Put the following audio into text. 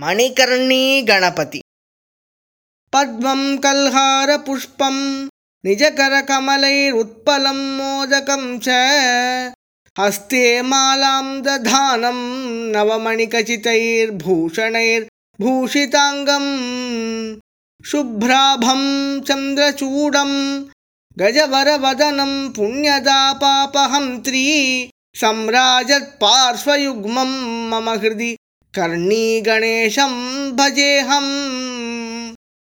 मणिकर्णीगणपति पद्मं कल्हारपुष्पं निजकरकमलैरुत्पलं मोदकं च हस्ते मालां दधानं नवमणिकचितैर्भूषणैर्भूषिताङ्गम् शुभ्राभं चन्द्रचूडं गजवरवदनं पुण्यदापापहन्त्री सम्राजत्पार्श्वयुग्मं मम हृदि कर्णीगणेशं भजेऽहम्